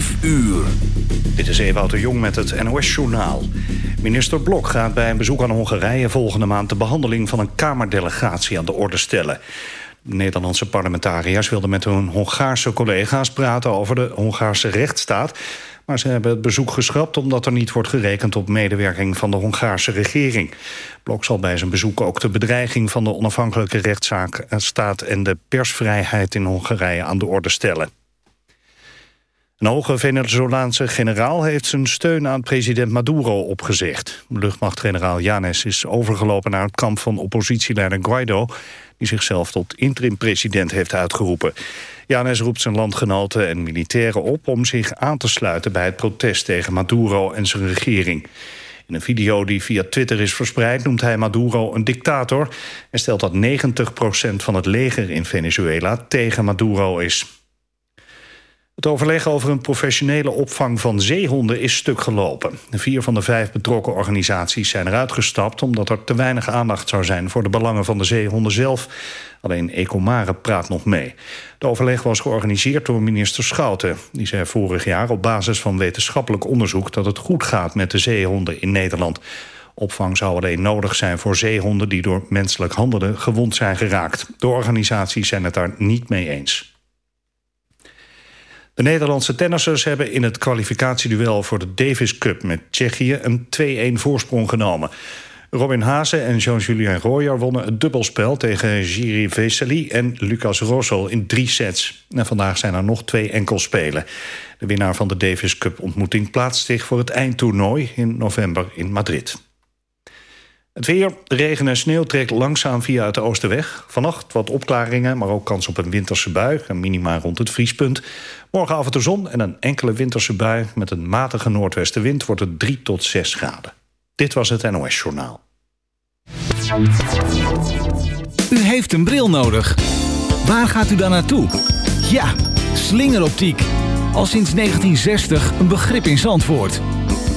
5 uur. Dit is Ewout de Jong met het NOS-journaal. Minister Blok gaat bij een bezoek aan Hongarije volgende maand... de behandeling van een Kamerdelegatie aan de orde stellen. Nederlandse parlementariërs wilden met hun Hongaarse collega's praten... over de Hongaarse rechtsstaat... Maar ze hebben het bezoek geschrapt omdat er niet wordt gerekend op medewerking van de Hongaarse regering. Blok zal bij zijn bezoek ook de bedreiging van de onafhankelijke rechtsstaat en de persvrijheid in Hongarije aan de orde stellen. Een hoge Venezolaanse generaal heeft zijn steun aan president Maduro opgezegd. Luchtmachtgeneraal Janes is overgelopen naar het kamp van oppositieleider Guaido... die zichzelf tot interim-president heeft uitgeroepen. Janes roept zijn landgenoten en militairen op om zich aan te sluiten... bij het protest tegen Maduro en zijn regering. In een video die via Twitter is verspreid noemt hij Maduro een dictator... en stelt dat 90% van het leger in Venezuela tegen Maduro is. Het overleg over een professionele opvang van zeehonden is stuk gelopen. Vier van de vijf betrokken organisaties zijn eruit gestapt... omdat er te weinig aandacht zou zijn voor de belangen van de zeehonden zelf. Alleen Ecomare praat nog mee. De overleg was georganiseerd door minister Schouten. Die zei vorig jaar op basis van wetenschappelijk onderzoek... dat het goed gaat met de zeehonden in Nederland. Opvang zou alleen nodig zijn voor zeehonden... die door menselijk handelen gewond zijn geraakt. De organisaties zijn het daar niet mee eens. De Nederlandse tennissers hebben in het kwalificatieduel voor de Davis Cup met Tsjechië een 2-1 voorsprong genomen. Robin Haase en Jean-Julien Royer wonnen het dubbelspel tegen Jiri Vesely en Lucas Rosol in drie sets. En vandaag zijn er nog twee enkelspelen. De winnaar van de Davis Cup ontmoeting plaatst zich voor het eindtoernooi in november in Madrid. Het weer, regen en sneeuw trekt langzaam via het oosten weg. Vannacht wat opklaringen, maar ook kans op een winterse bui. Een minima rond het vriespunt. Morgen af en zon en een enkele winterse bui. Met een matige noordwestenwind wordt het 3 tot 6 graden. Dit was het NOS Journaal. U heeft een bril nodig. Waar gaat u dan naartoe? Ja, slingeroptiek. Al sinds 1960 een begrip in Zandvoort.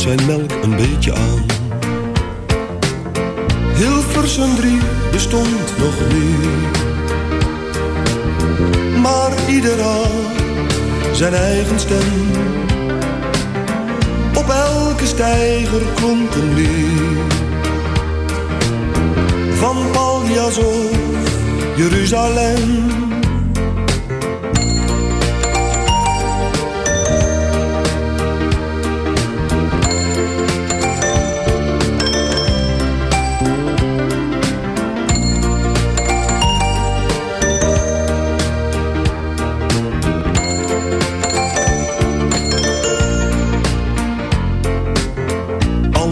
Zijn melk een beetje aan. Hilversum drie bestond nog niet. Maar ieder had zijn eigen stem op elke steiger klonk een lied. Van Paljas of Jeruzalem.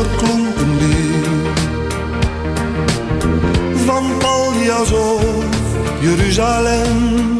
stijger klonk een lied. Van Paljas of Jeruzalem.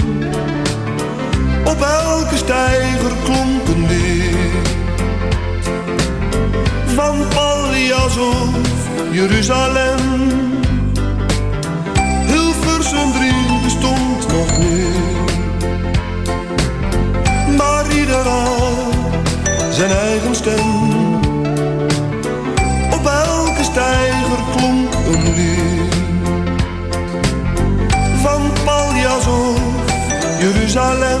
Op elke stijger klonk een lied. Van Pallias of Jeruzalem. Hilversum drie bestond nog niet. Maar ieder had zijn eigen stem. Op elke stijger klonk een lied. Van Paljas of Jeruzalem.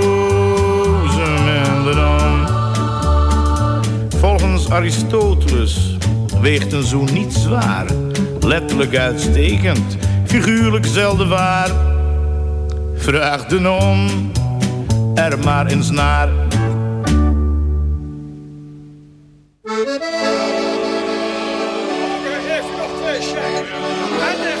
Aristoteles weegt een zoen niet zwaar. Letterlijk uitstekend, figuurlijk zelden waar. Vraag de non er maar eens naar. Geef nog twee.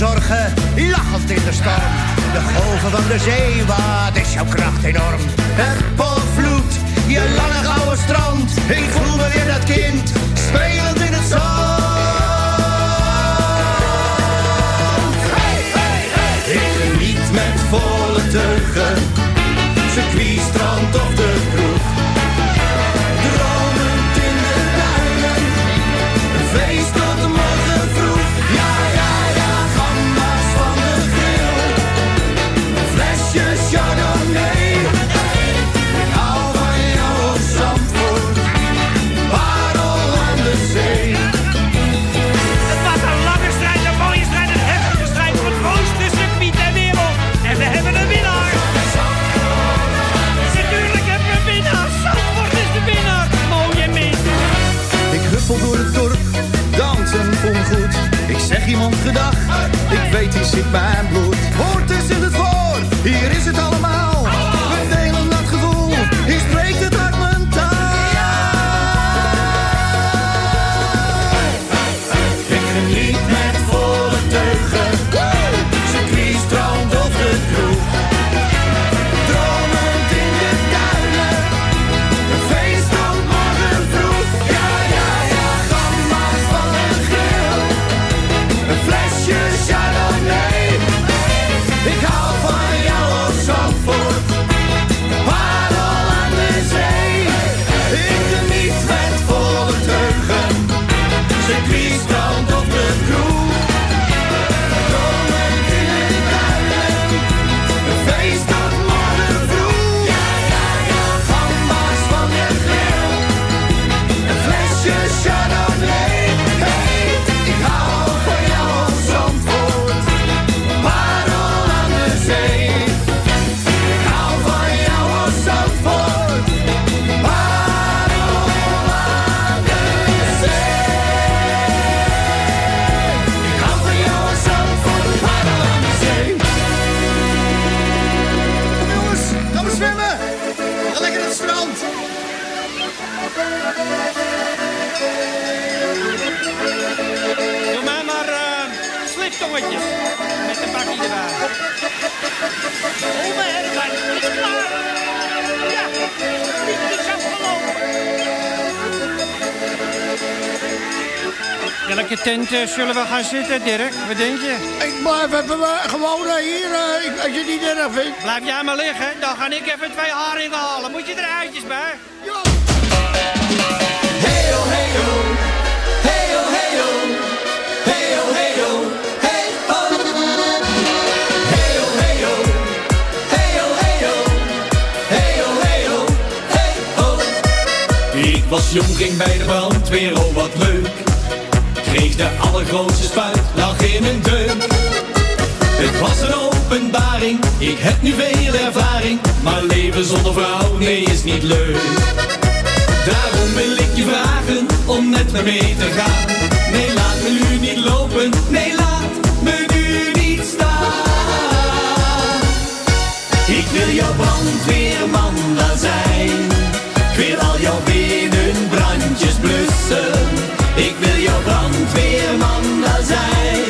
zorgen, lachend in de storm. De golven van de zee, wat is jouw kracht enorm. Het polvloed, je lange gouden strand. Ik voel me weer dat kind, spelend in het zand. Eh, zullen we gaan zitten, Dirk? Wat denk je? Ik blijf even eh, gewoon eh, hier, eh, ik- als je het niet erg vindt. Blijf jij maar liggen, dan ga ik even twee haringen halen. Moet je er eitjes bij? Hey oh hey oh, hey oh hey hey oh hey oh, hey oh. Hey oh hey oh, hey oh hey oh, hey oh hey oh, hey oh. Ik was jong, ging bij de brandweer, oh wat leuk. Kreeg de allergrootste spuit, lag in een deuk. Het was een openbaring, ik heb nu veel ervaring. Maar leven zonder vrouw, nee is niet leuk. Daarom wil ik je vragen om met me mee te gaan. Nee, laat me nu niet lopen, nee, laat me nu niet staan. Ik wil jouw brandweerman wel zijn. Ik wil al jouw binnenbrandjes blussen. Ik wil jouw brandweerman wel zijn.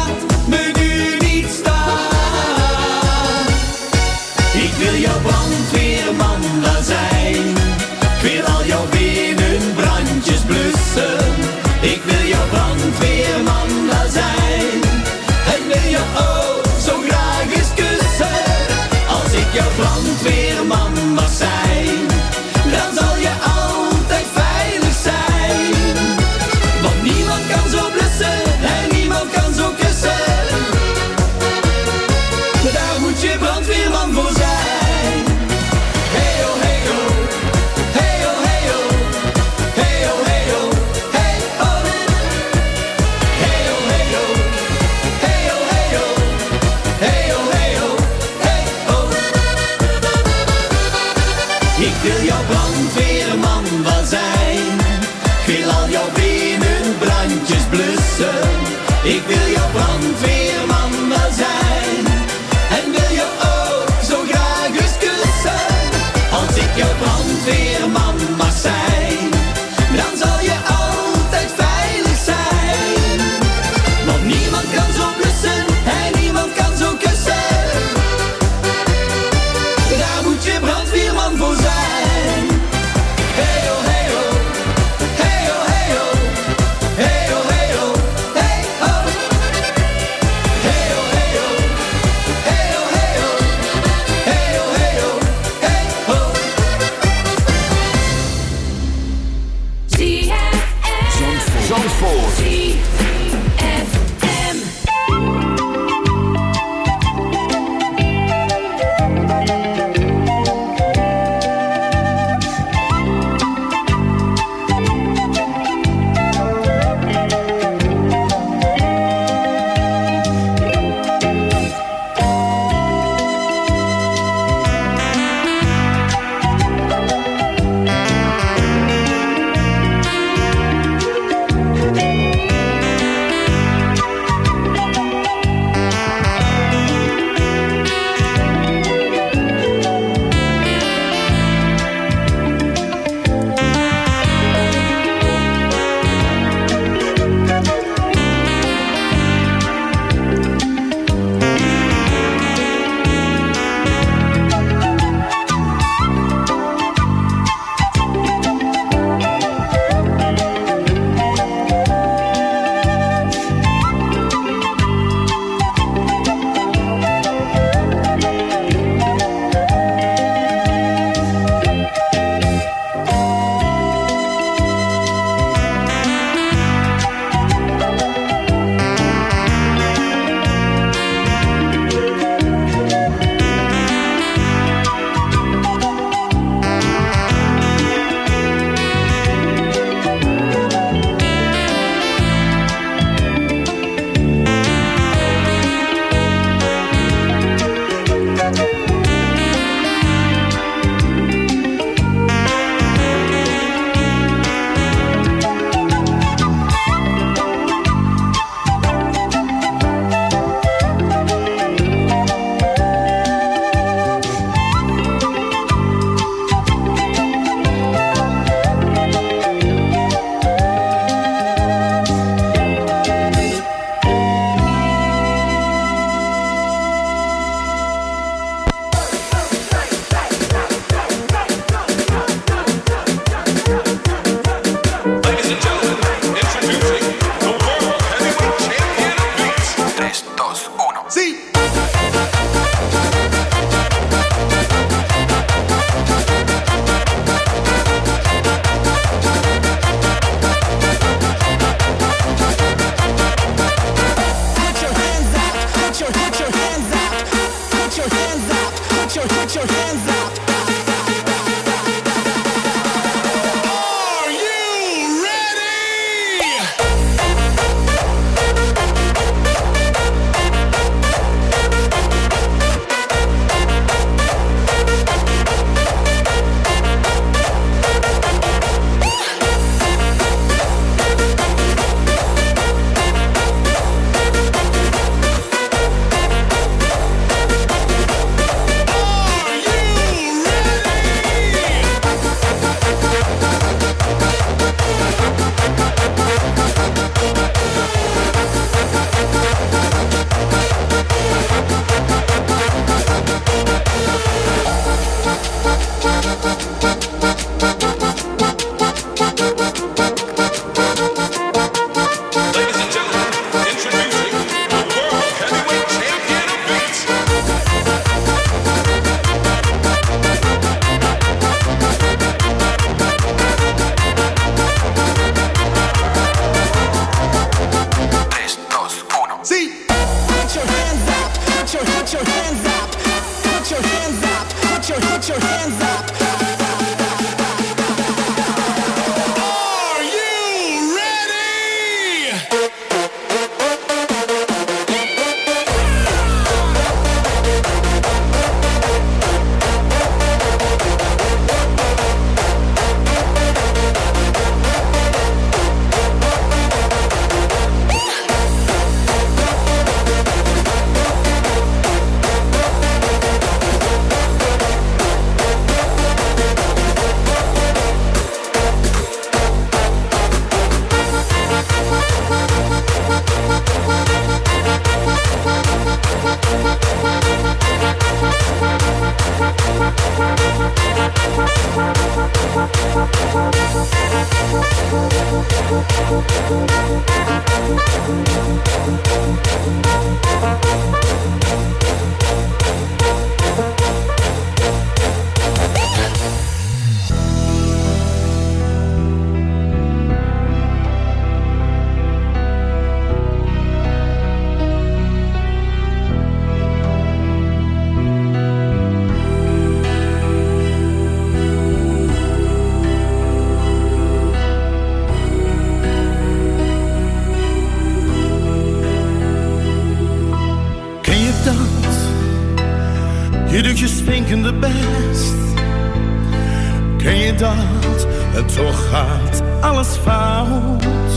toch gaat alles fout.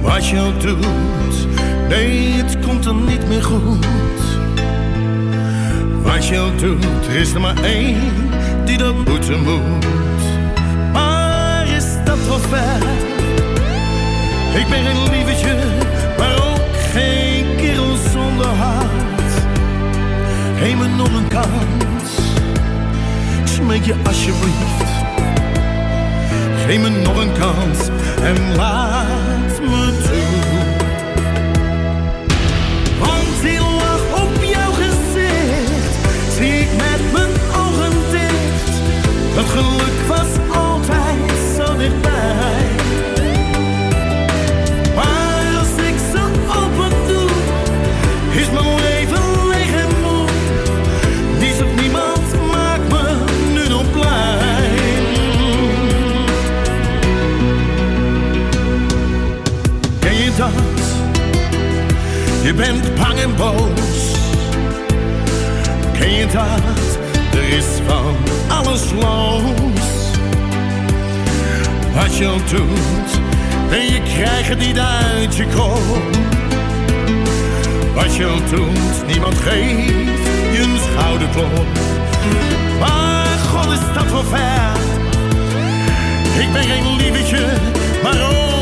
Wat je ook doet, nee, het komt er niet meer goed. Wat je ook doet, er is er maar één die dat moeten moet. Maar is dat wel ver? Ik ben geen lievertje, maar ook geen kerel zonder hart. Geef me nog een kans, smeek je alsjeblieft. Geef nog een kans en laat Je bent bang en boos. Ken je dat? Er is van alles los. Wat je doet, en je krijgt het niet uit je kop. Wat je doet, niemand geeft je een schouderklop. Maar god is dat wel ver. Ik ben geen lievertje, maar ook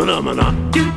Phenomena.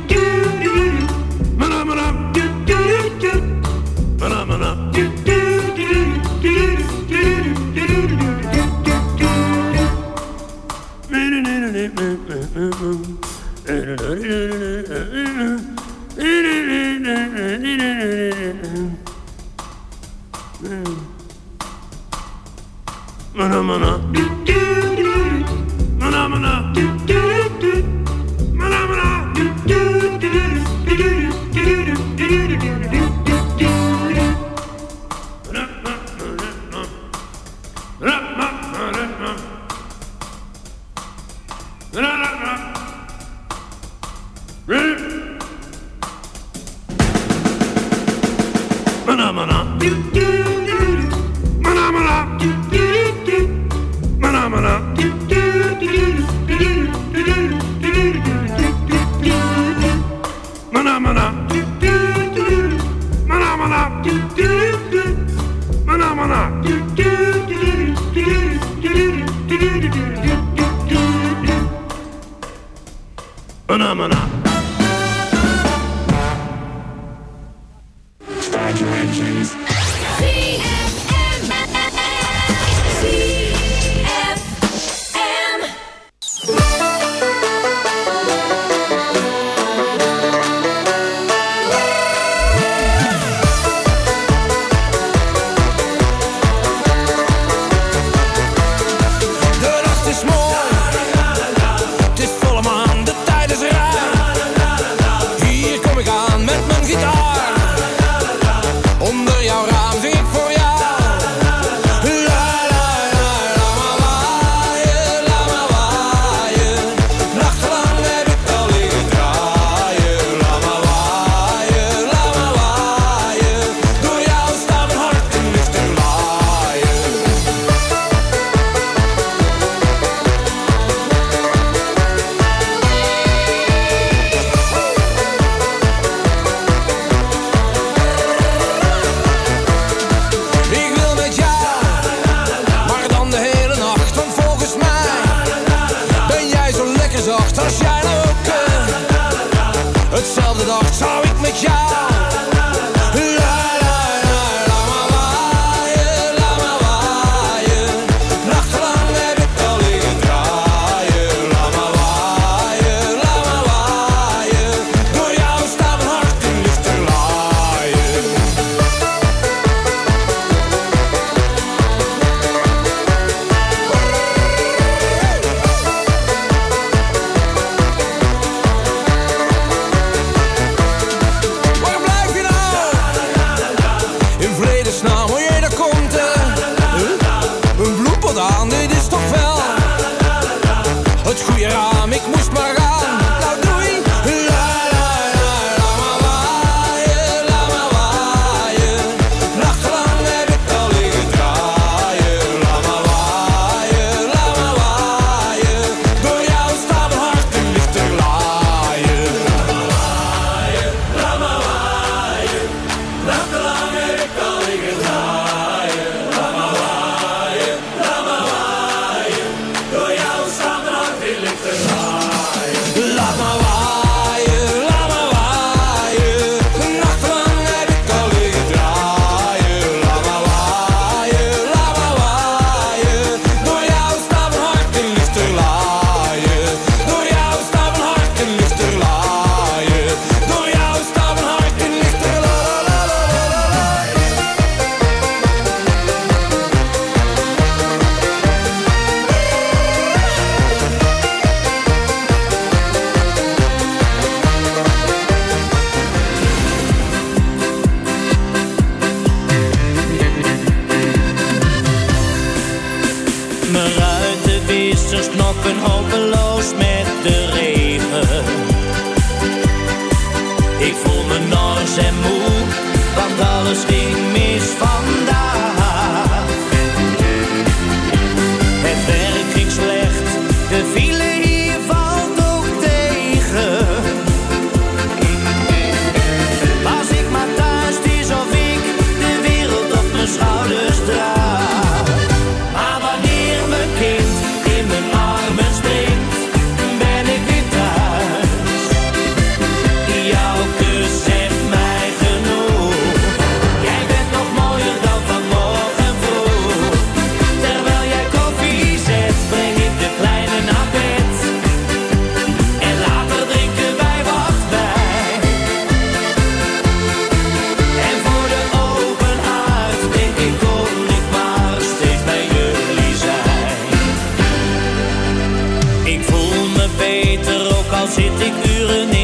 beter, ook al zit ik uren in.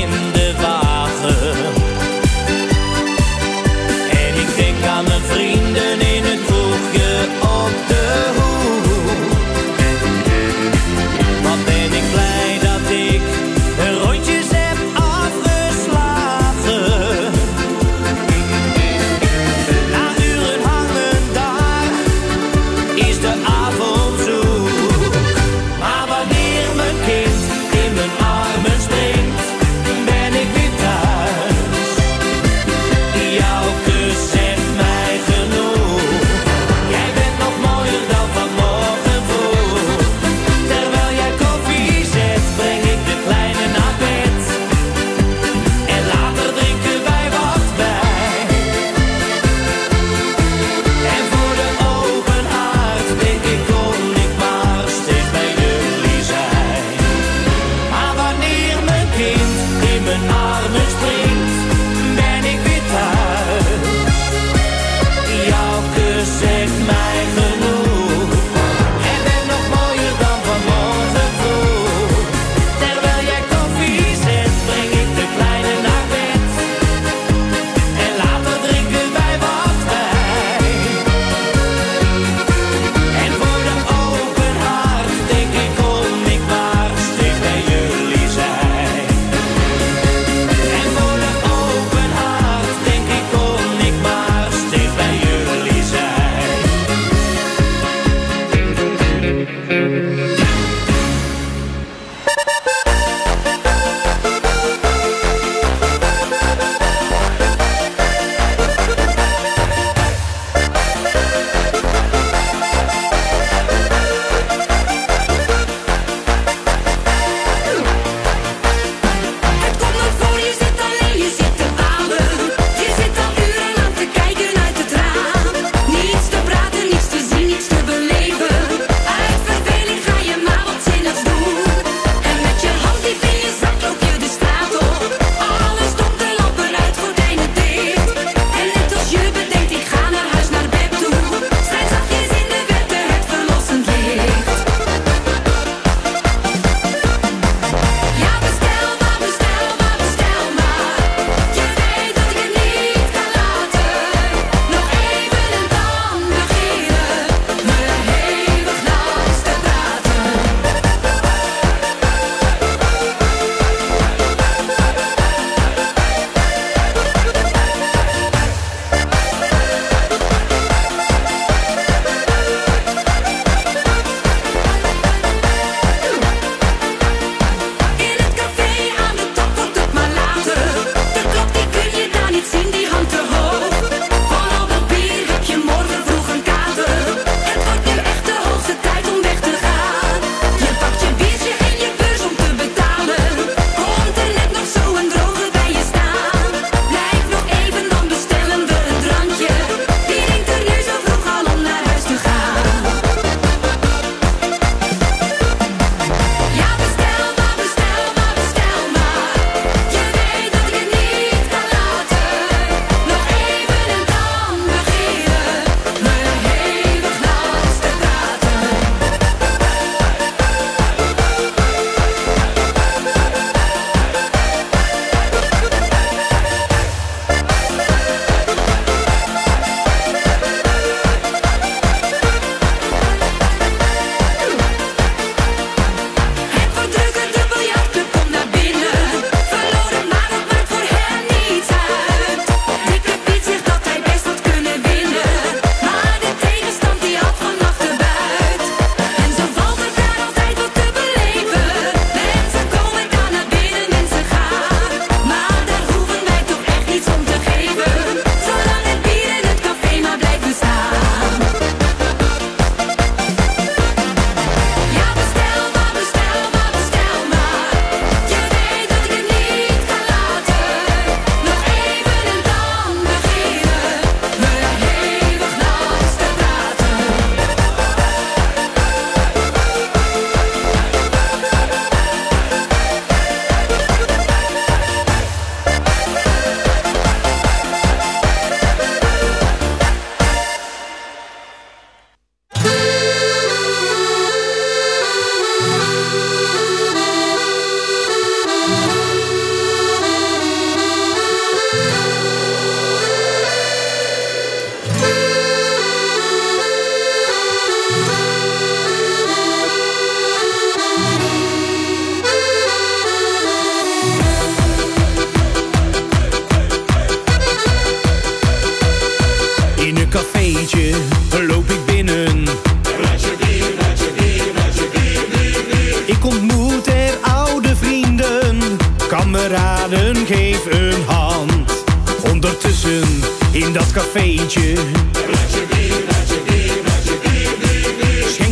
Schenkt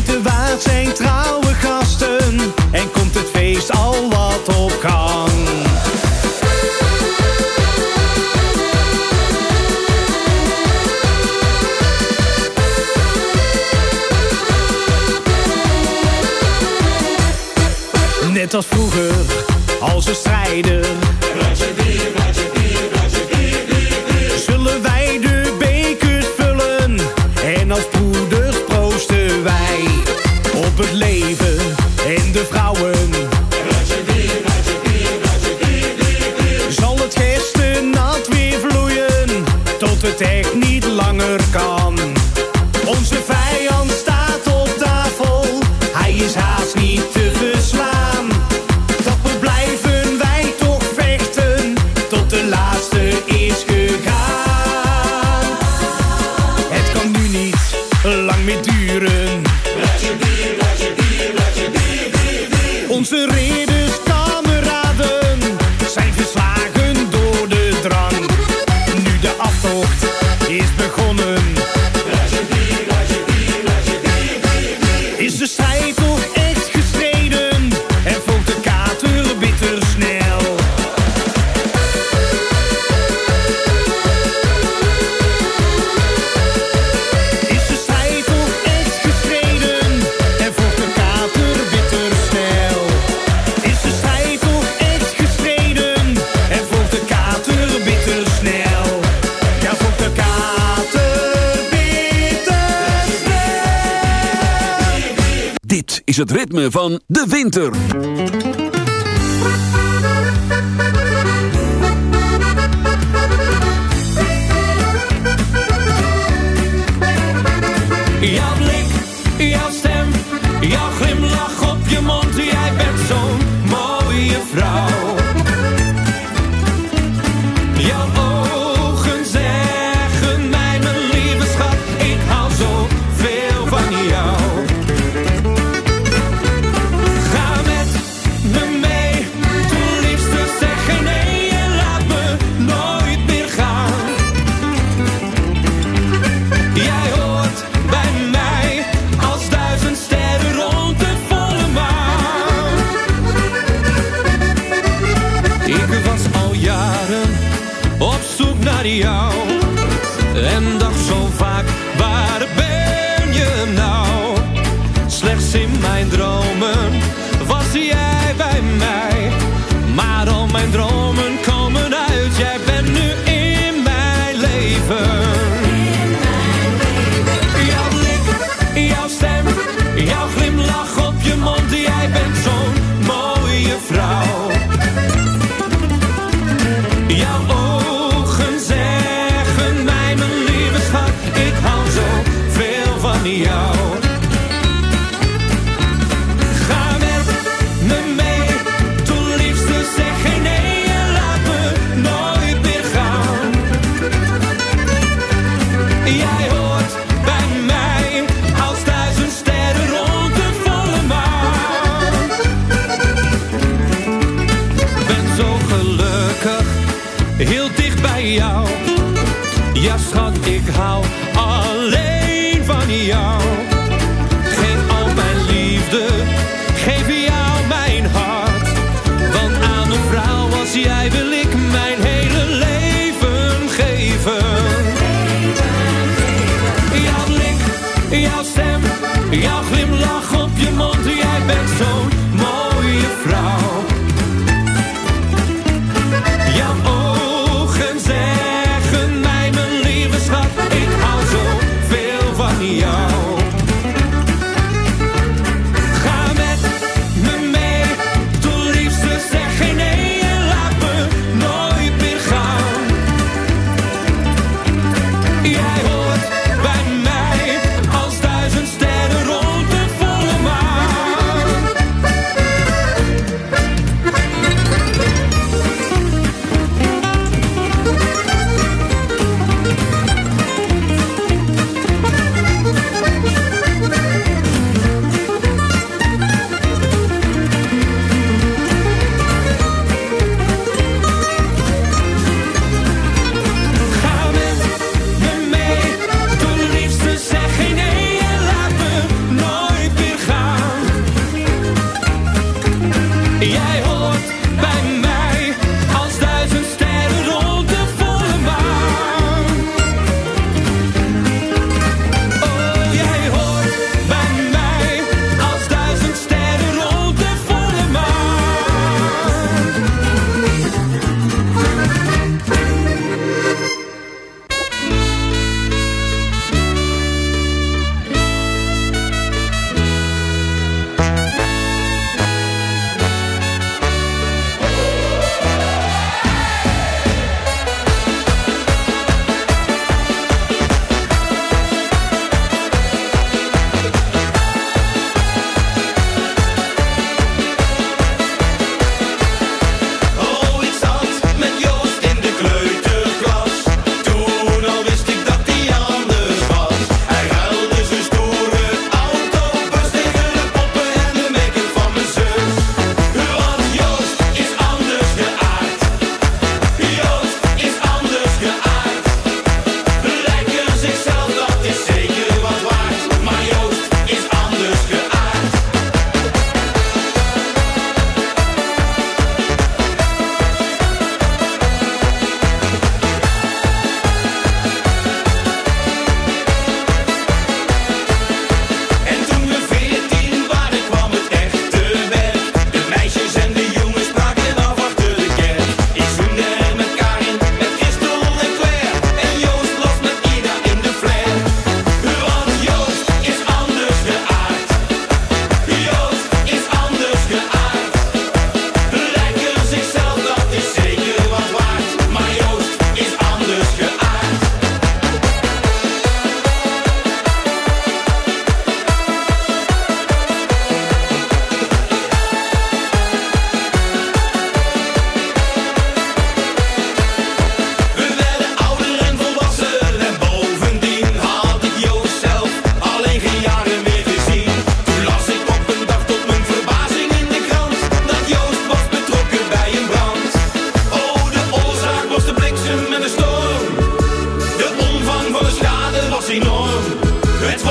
de waard zijn trouwe gasten en komt het feest al wat op gang. Net als vroeger, als we strijden. het ritme van de winter. Jouw blik, jouw stem, jouw glimlach op je mond. Jij bent zo'n mooie vrouw. mijn jou alleen.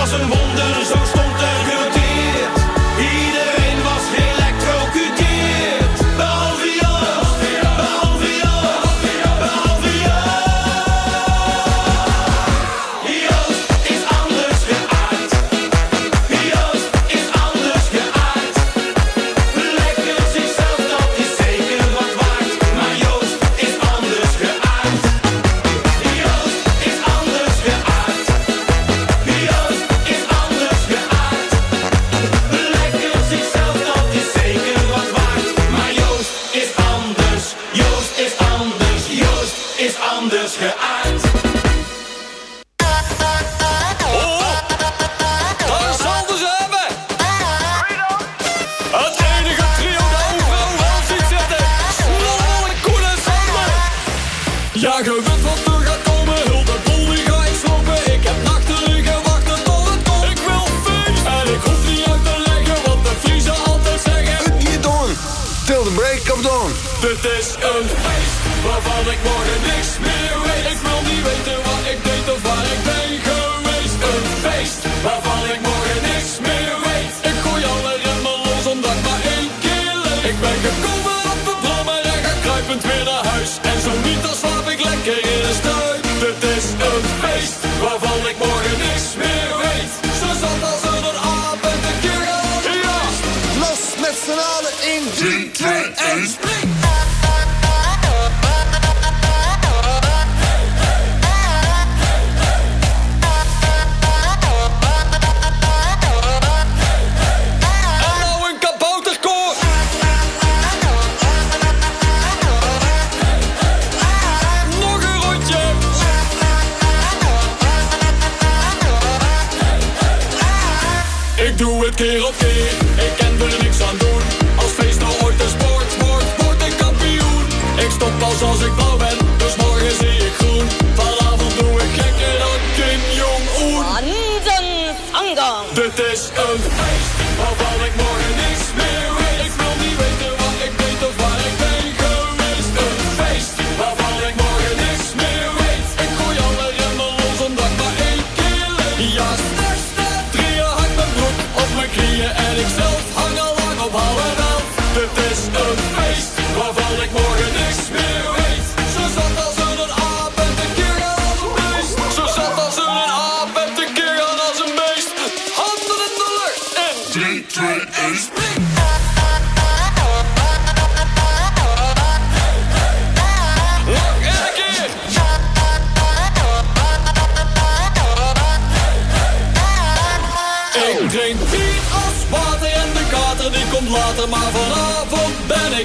dans une keer op keer. Ik ken er niks aan doen. Als feest nou ooit een sport wordt, word ik kampioen. Ik stop pas als ik blauw ben.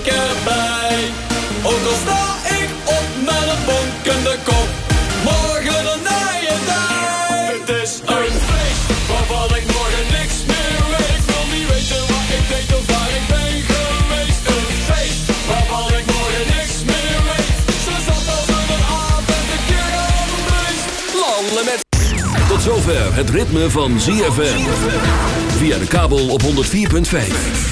ik erbij. Ook al sta ik op met een bonkende kop. Morgen een nije dag. Het is een feest waarvan ik morgen niks meer weet. Ik wil niet weten wat ik deed of waar ik ben geweest. Een feest waarvan ik morgen niks meer weet. Ze zat als een aap en de keer al meest. Met... Tot zover het ritme van ZFM. Via de kabel op 104.5.